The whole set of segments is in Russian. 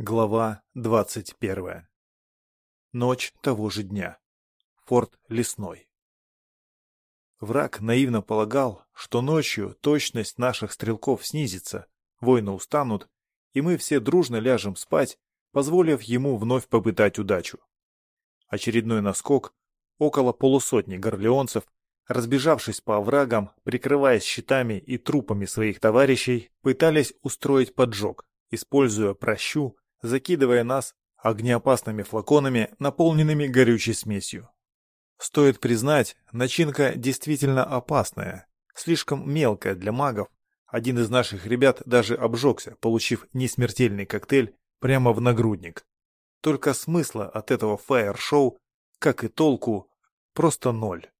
Глава 21. Ночь того же дня. Форт Лесной. Враг наивно полагал, что ночью точность наших стрелков снизится, воины устанут, и мы все дружно ляжем спать, позволив ему вновь попытать удачу. Очередной наскок, около полусотни горлеонцев, разбежавшись по оврагам, прикрываясь щитами и трупами своих товарищей, пытались устроить поджог, используя прощу, закидывая нас огнеопасными флаконами, наполненными горючей смесью. Стоит признать, начинка действительно опасная, слишком мелкая для магов. Один из наших ребят даже обжегся, получив несмертельный коктейль прямо в нагрудник. Только смысла от этого фаер-шоу, как и толку, просто ноль.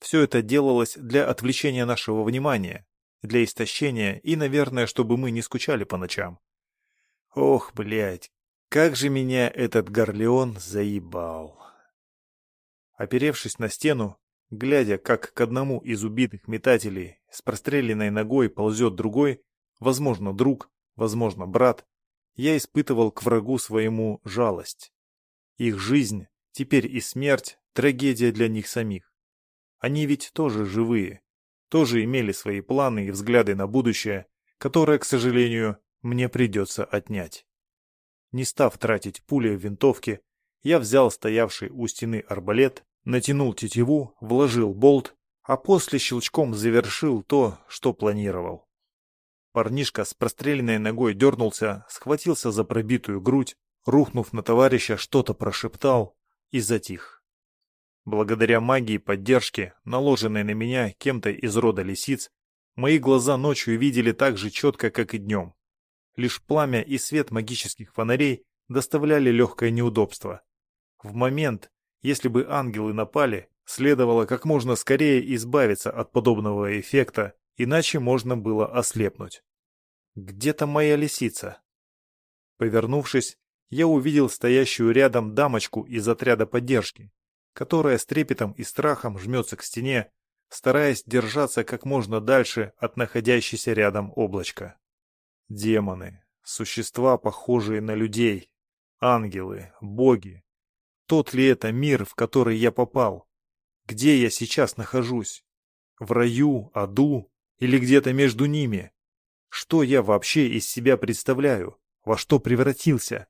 Все это делалось для отвлечения нашего внимания, для истощения и, наверное, чтобы мы не скучали по ночам. Ох, блядь, как же меня этот горлеон заебал. Оперевшись на стену, глядя, как к одному из убитых метателей с простреленной ногой ползет другой, возможно, друг, возможно, брат, я испытывал к врагу своему жалость. Их жизнь, теперь и смерть, трагедия для них самих. Они ведь тоже живые, тоже имели свои планы и взгляды на будущее, которое, к сожалению, мне придется отнять. Не став тратить пули в винтовке, я взял стоявший у стены арбалет, натянул тетиву, вложил болт, а после щелчком завершил то, что планировал. Парнишка с простреленной ногой дернулся, схватился за пробитую грудь, рухнув на товарища, что-то прошептал и затих. Благодаря магии поддержки, наложенной на меня кем-то из рода лисиц, мои глаза ночью видели так же четко, как и днем. Лишь пламя и свет магических фонарей доставляли легкое неудобство. В момент, если бы ангелы напали, следовало как можно скорее избавиться от подобного эффекта, иначе можно было ослепнуть. Где-то моя лисица. Повернувшись, я увидел стоящую рядом дамочку из отряда поддержки, которая с трепетом и страхом жмется к стене, стараясь держаться как можно дальше от находящейся рядом облачка. Демоны, существа, похожие на людей, ангелы, боги. Тот ли это мир, в который я попал? Где я сейчас нахожусь? В раю, аду или где-то между ними? Что я вообще из себя представляю? Во что превратился?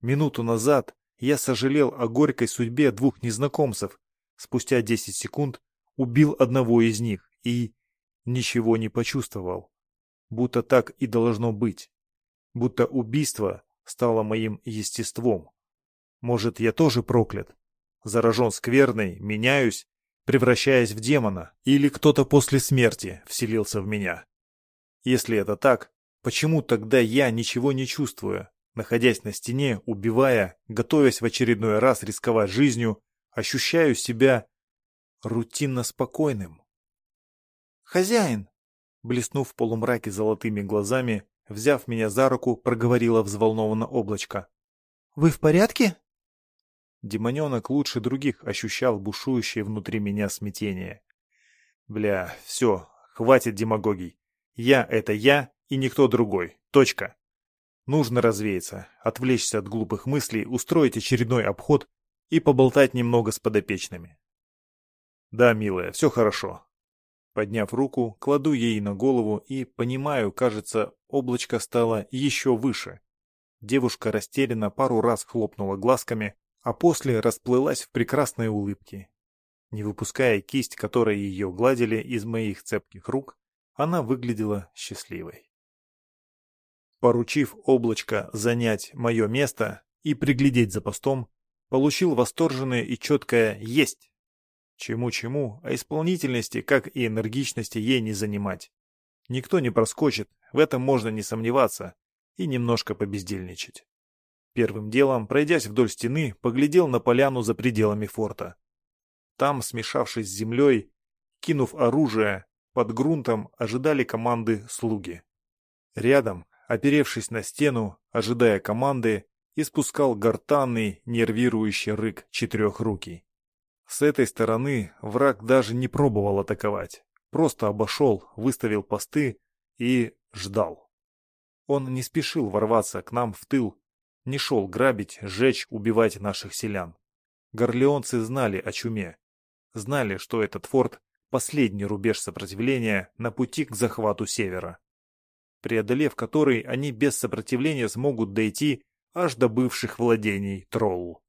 Минуту назад я сожалел о горькой судьбе двух незнакомцев. Спустя десять секунд убил одного из них и ничего не почувствовал будто так и должно быть. Будто убийство стало моим естеством. Может, я тоже проклят? Заражен скверной, меняюсь, превращаясь в демона, или кто-то после смерти вселился в меня? Если это так, почему тогда я ничего не чувствую, находясь на стене, убивая, готовясь в очередной раз рисковать жизнью, ощущаю себя рутинно спокойным? «Хозяин!» Блеснув в полумраке золотыми глазами, взяв меня за руку, проговорила взволнованно облачко. «Вы в порядке?» Демоненок лучше других ощущал бушующее внутри меня смятение. «Бля, все, хватит демагогий. Я — это я и никто другой. Точка. Нужно развеяться, отвлечься от глупых мыслей, устроить очередной обход и поболтать немного с подопечными». «Да, милая, все хорошо. Подняв руку, кладу ей на голову и, понимаю, кажется, облачко стало еще выше. Девушка растерянно пару раз хлопнула глазками, а после расплылась в прекрасной улыбке. Не выпуская кисть, которой ее гладили из моих цепких рук, она выглядела счастливой. Поручив облачко занять мое место и приглядеть за постом, получил восторженное и четкое «Есть!» Чему-чему, а исполнительности, как и энергичности, ей не занимать. Никто не проскочит, в этом можно не сомневаться, и немножко побездельничать. Первым делом, пройдясь вдоль стены, поглядел на поляну за пределами форта. Там, смешавшись с землей, кинув оружие, под грунтом ожидали команды слуги. Рядом, оперевшись на стену, ожидая команды, испускал гортанный, нервирующий рык четырехрукий. С этой стороны враг даже не пробовал атаковать. Просто обошел, выставил посты и ждал. Он не спешил ворваться к нам в тыл, не шел грабить, сжечь, убивать наших селян. Горлеонцы знали о чуме. Знали, что этот форт – последний рубеж сопротивления на пути к захвату севера. Преодолев который, они без сопротивления смогут дойти аж до бывших владений Троллу.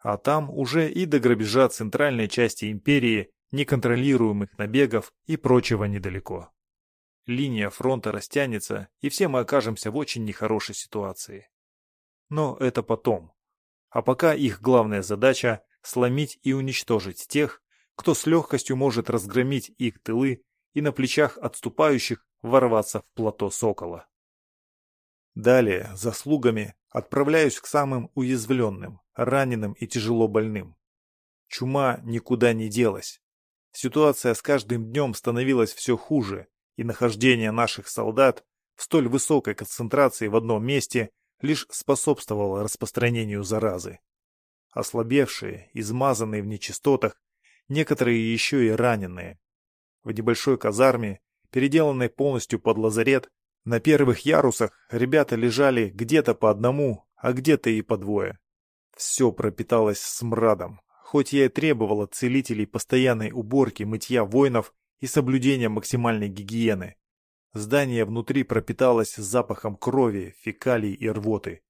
А там уже и до грабежа центральной части империи, неконтролируемых набегов и прочего недалеко. Линия фронта растянется, и все мы окажемся в очень нехорошей ситуации. Но это потом. А пока их главная задача – сломить и уничтожить тех, кто с легкостью может разгромить их тылы и на плечах отступающих ворваться в плато Сокола. Далее, заслугами, отправляюсь к самым уязвленным, раненым и тяжело больным. Чума никуда не делась. Ситуация с каждым днем становилась все хуже, и нахождение наших солдат в столь высокой концентрации в одном месте лишь способствовало распространению заразы. Ослабевшие, измазанные в нечистотах, некоторые еще и раненые. В небольшой казарме, переделанной полностью под лазарет, на первых ярусах ребята лежали где-то по одному, а где-то и по двое. Все пропиталось смрадом, хоть я и требовал от целителей постоянной уборки, мытья воинов и соблюдения максимальной гигиены. Здание внутри пропиталось запахом крови, фекалий и рвоты.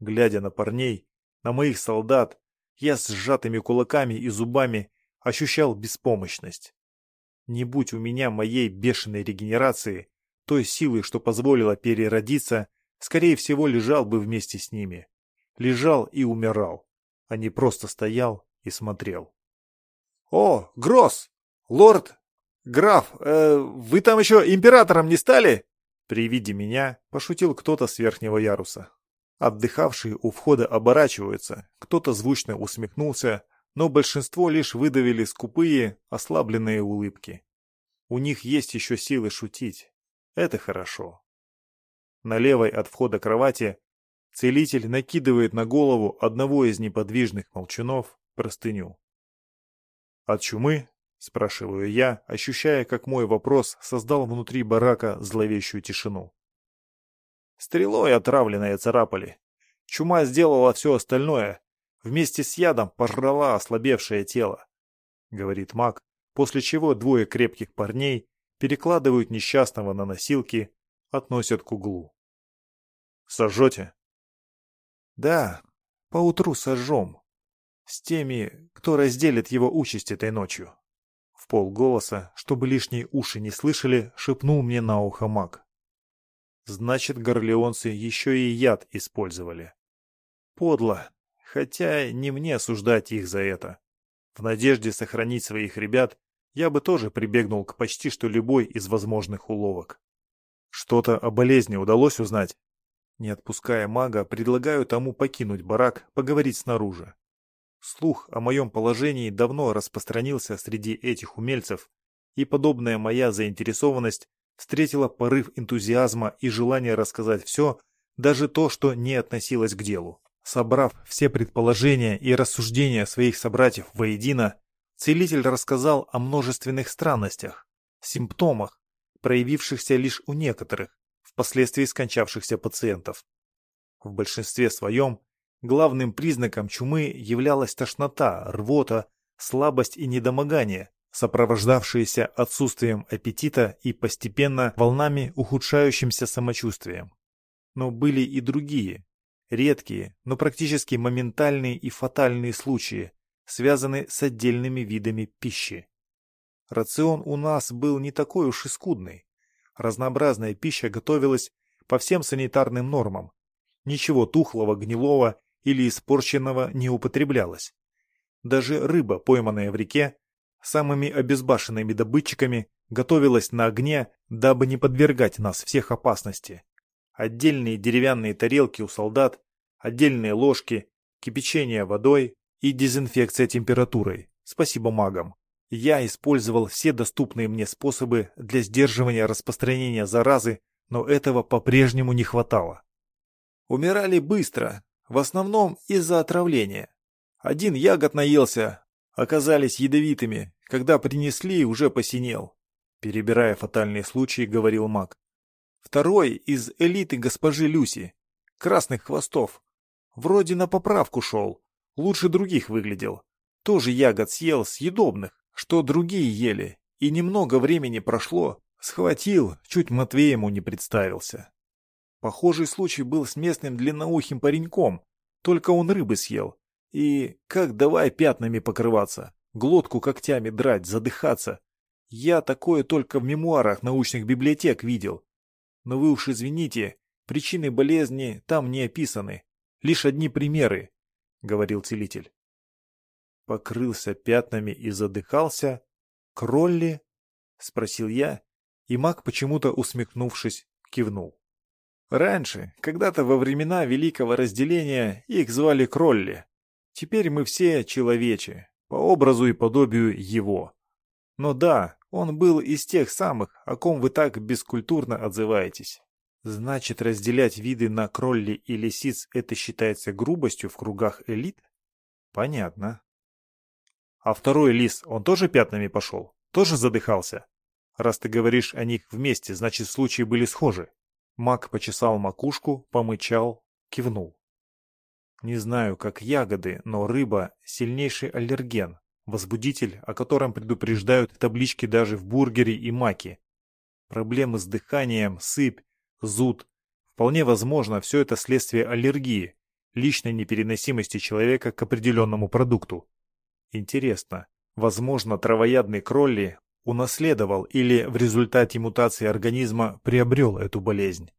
Глядя на парней, на моих солдат, я с сжатыми кулаками и зубами ощущал беспомощность. Не будь у меня моей бешеной регенерации, той силы, что позволила переродиться, скорее всего, лежал бы вместе с ними. Лежал и умирал, а не просто стоял и смотрел. — О, Гросс! Лорд! Граф, э, вы там еще императором не стали? При виде меня пошутил кто-то с верхнего яруса. Отдыхавшие у входа оборачиваются, кто-то звучно усмехнулся, но большинство лишь выдавили скупые, ослабленные улыбки. У них есть еще силы шутить. Это хорошо. На левой от входа кровати целитель накидывает на голову одного из неподвижных молчунов простыню. От чумы, спрашиваю я, ощущая, как мой вопрос создал внутри барака зловещую тишину. Стрелой отравленные царапали. Чума сделала все остальное, вместе с ядом пожрала ослабевшее тело, — говорит маг, после чего двое крепких парней перекладывают несчастного на носилки, относят к углу. «Сожжете?» «Да, поутру сожжем. С теми, кто разделит его участь этой ночью». В полголоса, чтобы лишние уши не слышали, шепнул мне на ухо маг. Значит, горлеонцы еще и яд использовали. Подло, Хотя не мне осуждать их за это. В надежде сохранить своих ребят, я бы тоже прибегнул к почти что любой из возможных уловок. Что-то о болезни удалось узнать? Не отпуская мага, предлагаю тому покинуть барак, поговорить снаружи. Слух о моем положении давно распространился среди этих умельцев, и подобная моя заинтересованность встретила порыв энтузиазма и желание рассказать все, даже то, что не относилось к делу. Собрав все предположения и рассуждения своих собратьев воедино, целитель рассказал о множественных странностях, симптомах, проявившихся лишь у некоторых, впоследствии скончавшихся пациентов. В большинстве своем главным признаком чумы являлась тошнота, рвота, слабость и недомогание, сопровождавшиеся отсутствием аппетита и постепенно волнами ухудшающимся самочувствием. Но были и другие, Редкие, но практически моментальные и фатальные случаи, связаны с отдельными видами пищи. Рацион у нас был не такой уж и скудный. Разнообразная пища готовилась по всем санитарным нормам. Ничего тухлого, гнилого или испорченного не употреблялось. Даже рыба, пойманная в реке, самыми обезбашенными добытчиками, готовилась на огне, дабы не подвергать нас всех опасности отдельные деревянные тарелки у солдат, отдельные ложки, кипячение водой и дезинфекция температурой. Спасибо магам. Я использовал все доступные мне способы для сдерживания распространения заразы, но этого по-прежнему не хватало. Умирали быстро, в основном из-за отравления. Один ягод наелся, оказались ядовитыми, когда принесли, уже посинел. Перебирая фатальные случаи, говорил маг. Второй из элиты госпожи Люси. Красных хвостов. Вроде на поправку шел. Лучше других выглядел. Тоже ягод съел съедобных, что другие ели. И немного времени прошло. Схватил, чуть Матвеему не представился. Похожий случай был с местным длинноухим пареньком. Только он рыбы съел. И как давай пятнами покрываться, глотку когтями драть, задыхаться. Я такое только в мемуарах научных библиотек видел. Но вы уж извините, причины болезни там не описаны. Лишь одни примеры, — говорил целитель. Покрылся пятнами и задыхался. Кролли? — спросил я, и маг, почему-то усмехнувшись, кивнул. Раньше, когда-то во времена Великого Разделения, их звали Кролли. Теперь мы все человечи, по образу и подобию его. Но да, он был из тех самых, о ком вы так бескультурно отзываетесь. Значит, разделять виды на кролли и лисиц это считается грубостью в кругах элит? Понятно. А второй лис, он тоже пятнами пошел? Тоже задыхался? Раз ты говоришь о них вместе, значит, случаи были схожи. Мак почесал макушку, помычал, кивнул. Не знаю, как ягоды, но рыба – сильнейший аллерген, возбудитель, о котором предупреждают таблички даже в бургере и маке. Проблемы с дыханием, сыпь, зуд. Вполне возможно, все это следствие аллергии, личной непереносимости человека к определенному продукту. Интересно, возможно, травоядный кролли унаследовал или в результате мутации организма приобрел эту болезнь.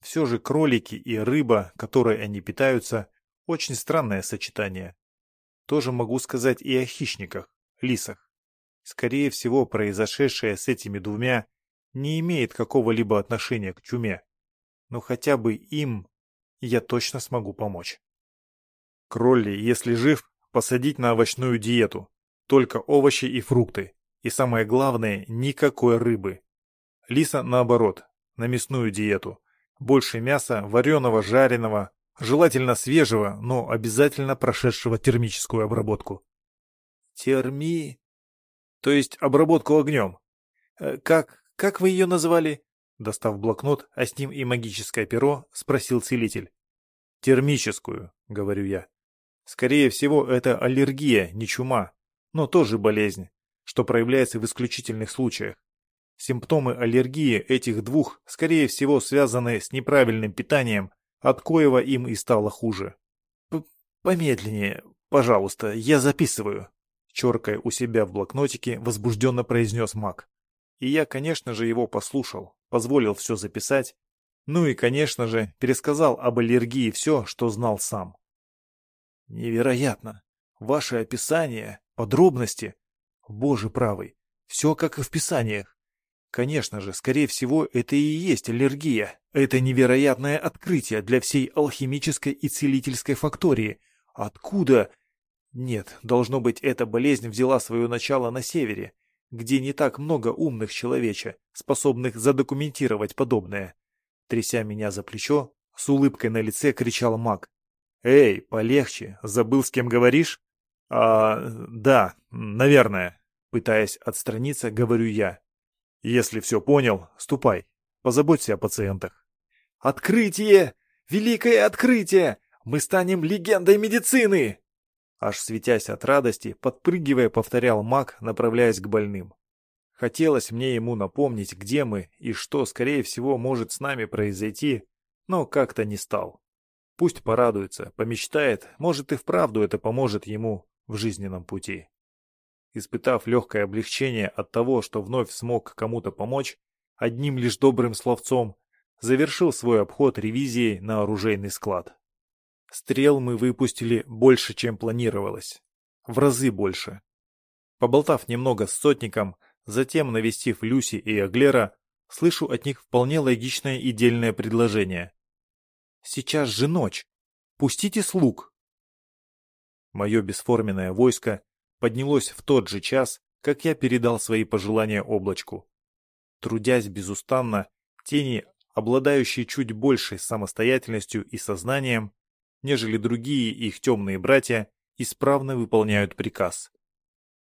Все же кролики и рыба, которой они питаются, очень странное сочетание. Тоже могу сказать и о хищниках, лисах. Скорее всего, произошедшее с этими двумя не имеет какого-либо отношения к чуме. Но хотя бы им я точно смогу помочь. Кролли, если жив, посадить на овощную диету. Только овощи и фрукты. И самое главное, никакой рыбы. Лиса, наоборот, на мясную диету. Больше мяса, вареного, жареного, Желательно свежего, но обязательно прошедшего термическую обработку. Терми... То есть обработку огнем. Э, как... как вы ее назвали? Достав блокнот, а с ним и магическое перо, спросил целитель. Термическую, говорю я. Скорее всего, это аллергия, не чума, но тоже болезнь, что проявляется в исключительных случаях. Симптомы аллергии этих двух, скорее всего, связаны с неправильным питанием от коего им и стало хуже. «Помедленнее, пожалуйста, я записываю», — черкая у себя в блокнотике, возбужденно произнес маг. И я, конечно же, его послушал, позволил все записать, ну и, конечно же, пересказал об аллергии все, что знал сам. «Невероятно! Ваши описания, подробности! Боже правый, все как и в писаниях! Конечно же, скорее всего, это и есть аллергия. Это невероятное открытие для всей алхимической и целительской фактории. Откуда? Нет, должно быть, эта болезнь взяла свое начало на севере, где не так много умных человече, способных задокументировать подобное. Тряся меня за плечо, с улыбкой на лице кричал маг. «Эй, полегче, забыл, с кем говоришь?» «А, да, наверное», пытаясь отстраниться, говорю я. Если все понял, ступай. Позаботься о пациентах. Открытие! Великое открытие! Мы станем легендой медицины! Аж светясь от радости, подпрыгивая, повторял маг, направляясь к больным. Хотелось мне ему напомнить, где мы и что, скорее всего, может с нами произойти, но как-то не стал. Пусть порадуется, помечтает, может и вправду это поможет ему в жизненном пути. Испытав легкое облегчение от того, что вновь смог кому-то помочь, одним лишь добрым словцом, завершил свой обход ревизии на оружейный склад. Стрел мы выпустили больше, чем планировалось. В разы больше. Поболтав немного с сотником, затем навестив Люси и Аглера, слышу от них вполне логичное и дельное предложение. «Сейчас же ночь. Пустите слуг». Мое бесформенное войско поднялось в тот же час, как я передал свои пожелания облачку. Трудясь безустанно, тени, обладающие чуть большей самостоятельностью и сознанием, нежели другие их темные братья, исправно выполняют приказ.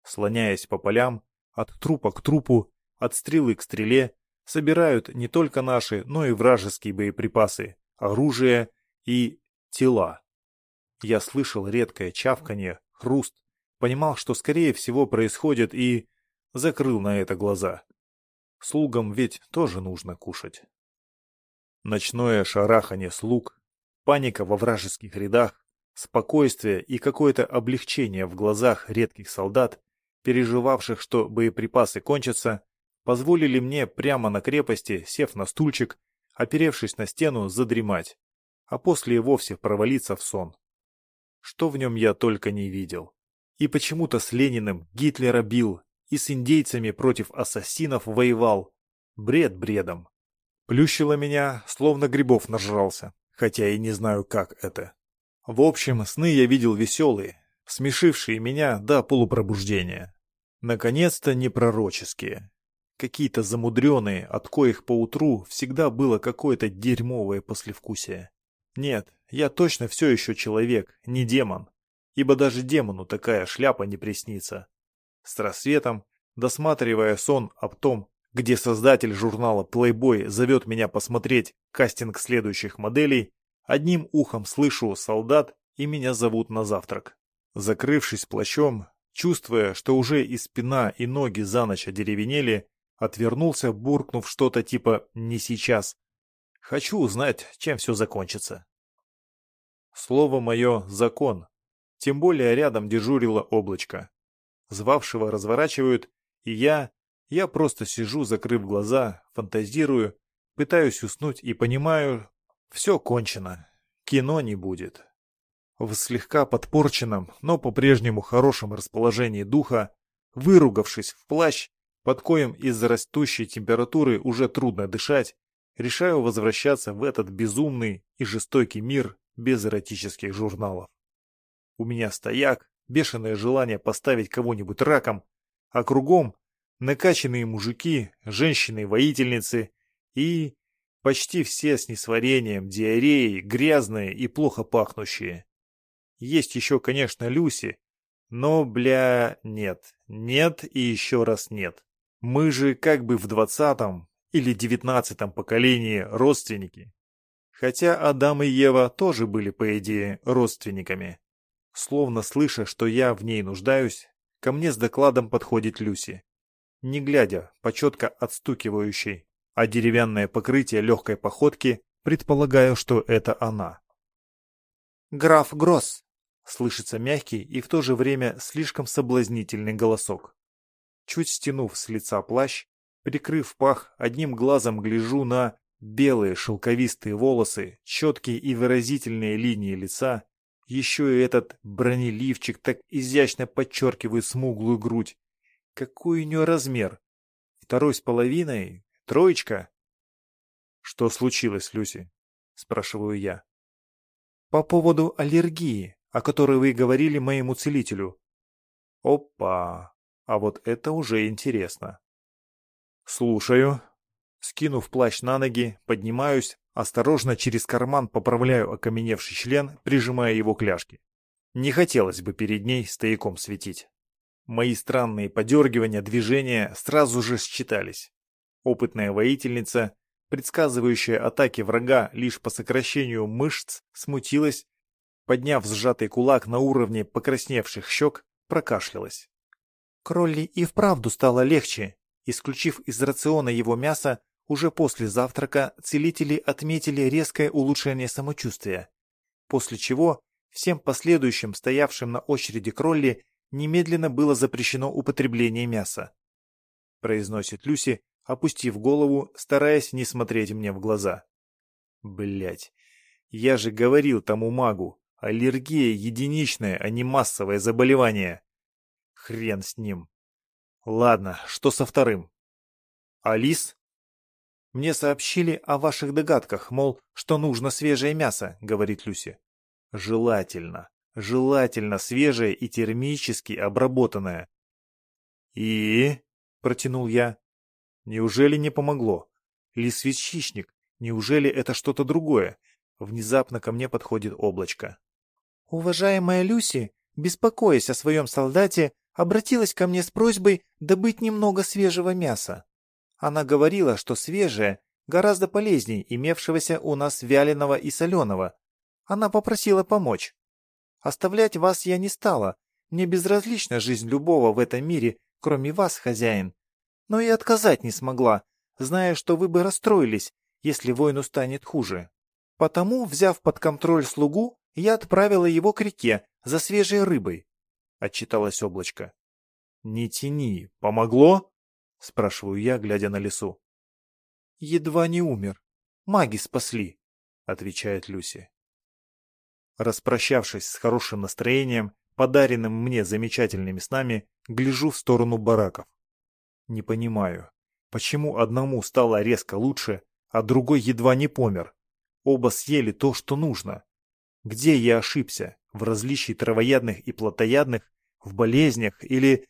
Слоняясь по полям, от трупа к трупу, от стрелы к стреле, собирают не только наши, но и вражеские боеприпасы, оружие и тела. Я слышал редкое чавканье, хруст, понимал, что скорее всего происходит и... закрыл на это глаза. Слугам ведь тоже нужно кушать. Ночное шарахание слуг, паника во вражеских рядах, спокойствие и какое-то облегчение в глазах редких солдат, переживавших, что боеприпасы кончатся, позволили мне прямо на крепости, сев на стульчик, оперевшись на стену, задремать, а после и вовсе провалиться в сон. Что в нем я только не видел. И почему-то с Лениным Гитлера бил, и с индейцами против ассасинов воевал. Бред бредом. Плющило меня, словно грибов нажрался, хотя и не знаю, как это. В общем, сны я видел веселые, смешившие меня до полупробуждения. Наконец-то не пророческие. Какие-то замудренные, от коих поутру всегда было какое-то дерьмовое послевкусие. Нет, я точно все еще человек, не демон. Ибо даже демону такая шляпа не приснится. С рассветом, досматривая сон об том, где создатель журнала Playboy зовет меня посмотреть кастинг следующих моделей, одним ухом слышу солдат и меня зовут на завтрак. Закрывшись плащом, чувствуя, что уже и спина, и ноги за ночь одеревенели, отвернулся, буркнув что-то типа «не сейчас». Хочу узнать, чем все закончится. Слово мое — закон. Тем более рядом дежурило облачко. Звавшего разворачивают, и я... Я просто сижу, закрыв глаза, фантазирую, пытаюсь уснуть и понимаю, все кончено. Кино не будет. В слегка подпорченном, но по-прежнему хорошем расположении духа, выругавшись в плащ, под коем из-за растущей температуры уже трудно дышать, решаю возвращаться в этот безумный и жестокий мир без эротических журналов. У меня стояк, бешеное желание поставить кого-нибудь раком, а кругом накачанные мужики, женщины-воительницы и почти все с несварением, диареей, грязные и плохо пахнущие. Есть еще, конечно, Люси, но, бля, нет, нет и еще раз нет. Мы же как бы в двадцатом или девятнадцатом поколении родственники. Хотя Адам и Ева тоже были, по идее, родственниками. Словно слыша, что я в ней нуждаюсь, ко мне с докладом подходит Люси. Не глядя, по четко отстукивающей, а деревянное покрытие легкой походки, предполагаю, что это она. «Граф Гросс!» — слышится мягкий и в то же время слишком соблазнительный голосок. Чуть стянув с лица плащ, прикрыв пах, одним глазом гляжу на белые шелковистые волосы, четкие и выразительные линии лица, еще и этот бронеливчик так изящно подчеркивает смуглую грудь. Какой у нее размер? Второй с половиной? Троечка? Что случилось, Люси? Спрашиваю я. По поводу аллергии, о которой вы говорили моему целителю. Опа! А вот это уже интересно. Слушаю. Скинув плащ на ноги, поднимаюсь, осторожно через карман поправляю окаменевший член, прижимая его к ляжке. Не хотелось бы перед ней стояком светить. Мои странные подергивания, движения сразу же считались. Опытная воительница, предсказывающая атаки врага лишь по сокращению мышц, смутилась, подняв сжатый кулак на уровне покрасневших щек, прокашлялась. Кролли и вправду стало легче. Исключив из рациона его мясо, уже после завтрака целители отметили резкое улучшение самочувствия, после чего всем последующим стоявшим на очереди кролли немедленно было запрещено употребление мяса. Произносит Люси, опустив голову, стараясь не смотреть мне в глаза. Блять, я же говорил тому магу, аллергия единичная, а не массовое заболевание. Хрен с ним. Ладно, что со вторым? Алис? Мне сообщили о ваших догадках, мол, что нужно свежее мясо, говорит Люси. Желательно. Желательно свежее и термически обработанное. И? Протянул я. Неужели не помогло? Лис-хищник. Неужели это что-то другое? Внезапно ко мне подходит облачко. Уважаемая Люси, беспокоясь о своем солдате, обратилась ко мне с просьбой добыть немного свежего мяса. Она говорила, что свежее гораздо полезнее имевшегося у нас вяленого и соленого. Она попросила помочь. Оставлять вас я не стала. Мне безразлична жизнь любого в этом мире, кроме вас, хозяин. Но и отказать не смогла, зная, что вы бы расстроились, если войну станет хуже. Потому, взяв под контроль слугу, я отправила его к реке за свежей рыбой, — отчиталось облачко. — Не тяни, помогло? — спрашиваю я, глядя на лесу. — Едва не умер. Маги спасли, — отвечает Люси. Распрощавшись с хорошим настроением, подаренным мне замечательными снами, гляжу в сторону бараков. Не понимаю, почему одному стало резко лучше, а другой едва не помер. Оба съели то, что нужно. Где я ошибся? В различии травоядных и плотоядных? В болезнях или...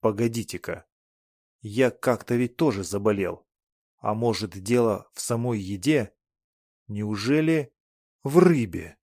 Погодите-ка. Я как-то ведь тоже заболел. А может, дело в самой еде? Неужели в рыбе?